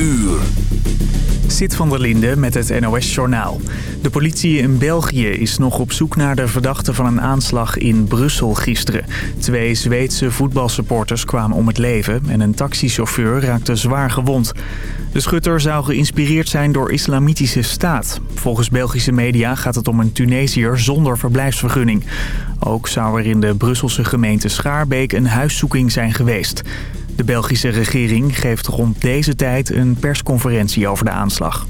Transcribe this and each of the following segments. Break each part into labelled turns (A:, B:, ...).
A: uur.
B: Zit van der Linde met het NOS-journaal. De politie in België is nog op zoek naar de verdachte van een aanslag in Brussel gisteren. Twee Zweedse voetbalsupporters kwamen om het leven en een taxichauffeur raakte zwaar gewond. De schutter zou geïnspireerd zijn door islamitische staat. Volgens Belgische media gaat het om een Tunesiër zonder verblijfsvergunning. Ook zou er in de Brusselse gemeente Schaarbeek een huiszoeking zijn geweest. De Belgische regering geeft rond deze tijd een persconferentie over de aanslag.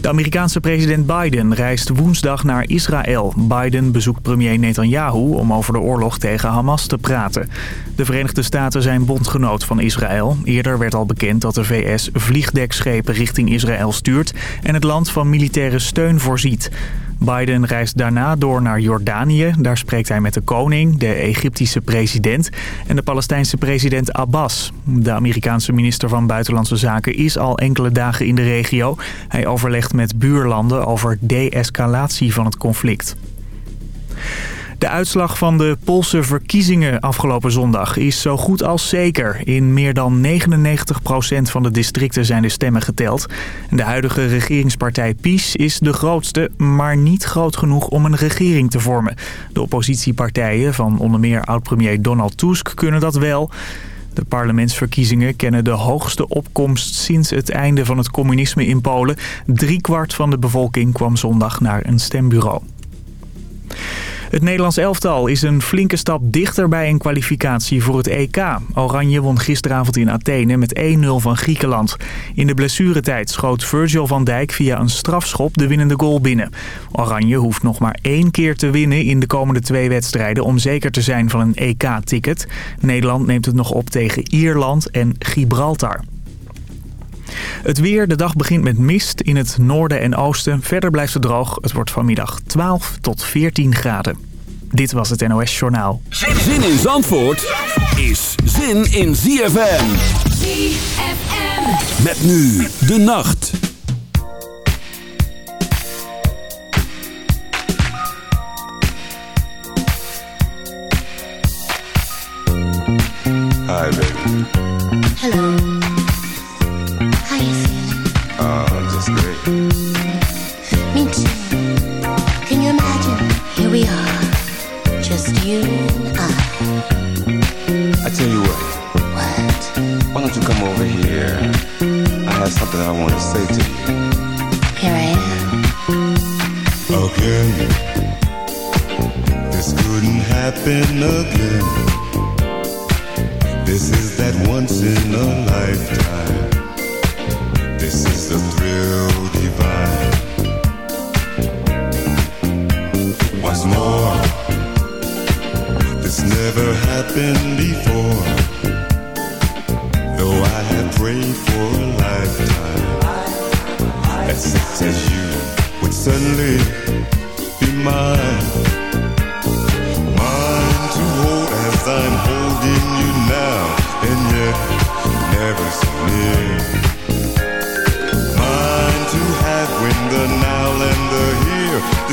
B: De Amerikaanse president Biden reist woensdag naar Israël. Biden bezoekt premier Netanyahu om over de oorlog tegen Hamas te praten. De Verenigde Staten zijn bondgenoot van Israël. Eerder werd al bekend dat de VS vliegdekschepen richting Israël stuurt... en het land van militaire steun voorziet. Biden reist daarna door naar Jordanië. Daar spreekt hij met de koning, de Egyptische president en de Palestijnse president Abbas. De Amerikaanse minister van Buitenlandse Zaken is al enkele dagen in de regio. Hij overlegt met buurlanden over de-escalatie van het conflict. De uitslag van de Poolse verkiezingen afgelopen zondag is zo goed als zeker. In meer dan 99% van de districten zijn de stemmen geteld. De huidige regeringspartij PiS is de grootste, maar niet groot genoeg om een regering te vormen. De oppositiepartijen van onder meer oud-premier Donald Tusk kunnen dat wel... De parlementsverkiezingen kennen de hoogste opkomst sinds het einde van het communisme in Polen. Driekwart van de bevolking kwam zondag naar een stembureau. Het Nederlands elftal is een flinke stap dichter bij een kwalificatie voor het EK. Oranje won gisteravond in Athene met 1-0 van Griekenland. In de blessuretijd schoot Virgil van Dijk via een strafschop de winnende goal binnen. Oranje hoeft nog maar één keer te winnen in de komende twee wedstrijden... om zeker te zijn van een EK-ticket. Nederland neemt het nog op tegen Ierland en Gibraltar. Het weer, de dag begint met mist in het noorden en oosten. Verder blijft het droog. Het wordt vanmiddag 12 tot 14 graden. Dit was het NOS Journaal.
A: Zin in Zandvoort is zin in ZFM. ZFM. Met nu de nacht.
C: Hi, baby.
D: Hello.
C: This couldn't happen again. This is that once in a lifetime. This is the thrill divine. More, this never happened before. Though I prayed for a lifetime as you would suddenly be mine. Mine to hold as I'm holding you now, and yet never so near.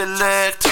E: Into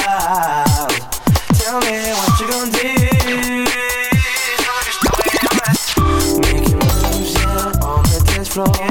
F: tell me what you gonna do. Moves, yeah, on the dance floor.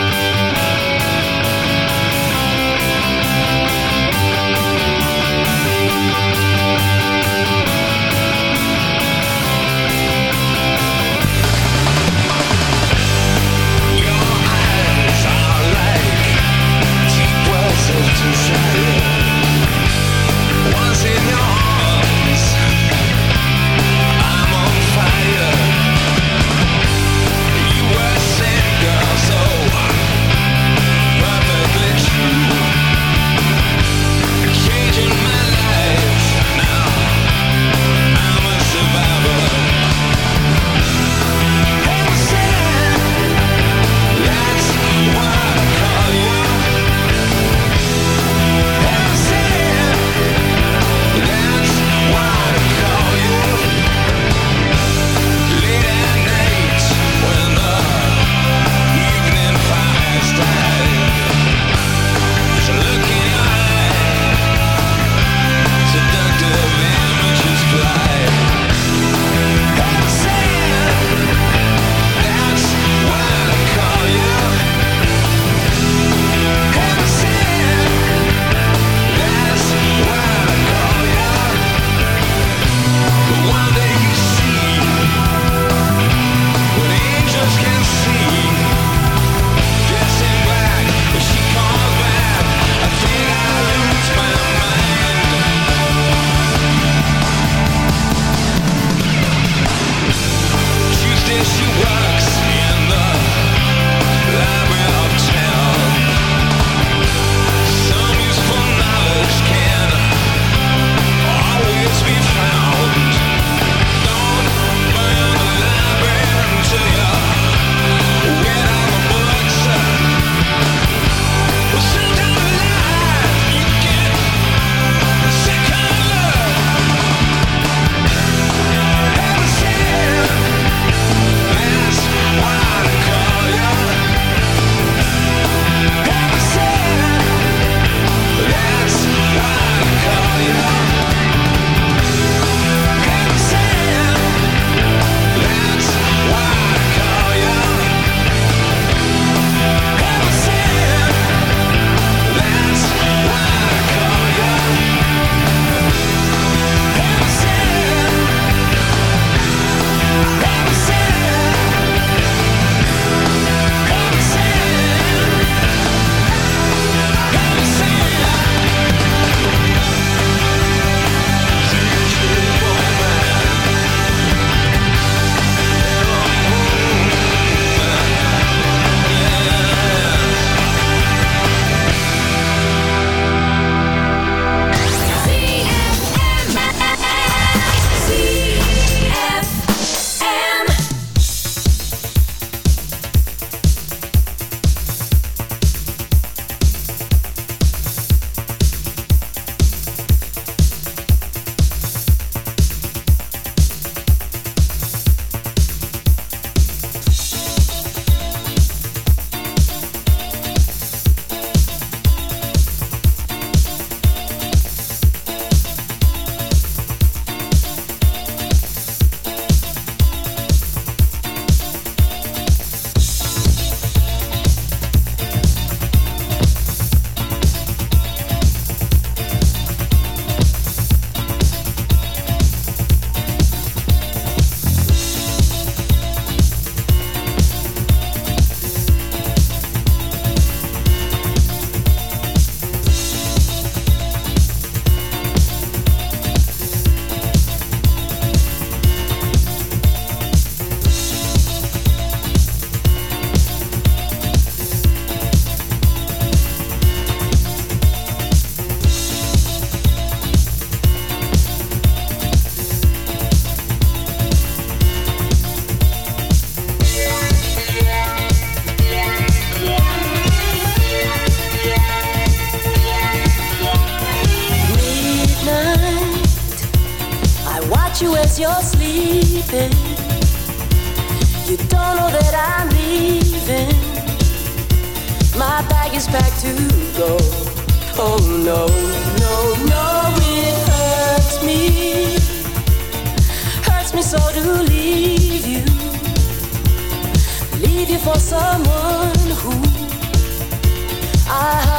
G: You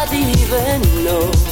H: Hardly even know.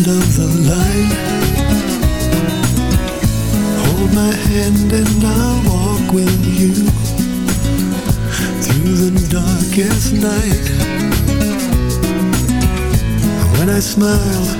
I: end of the line. Hold my hand and I'll walk with you Through the darkest night. When I smile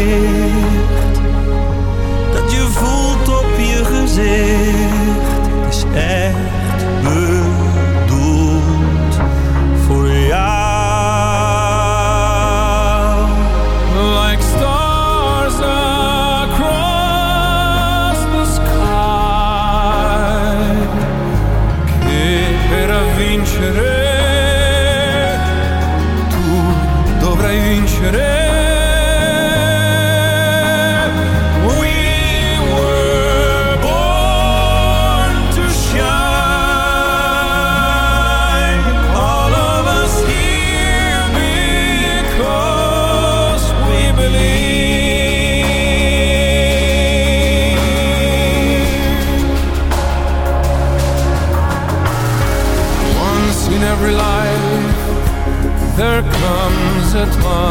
J: Comes a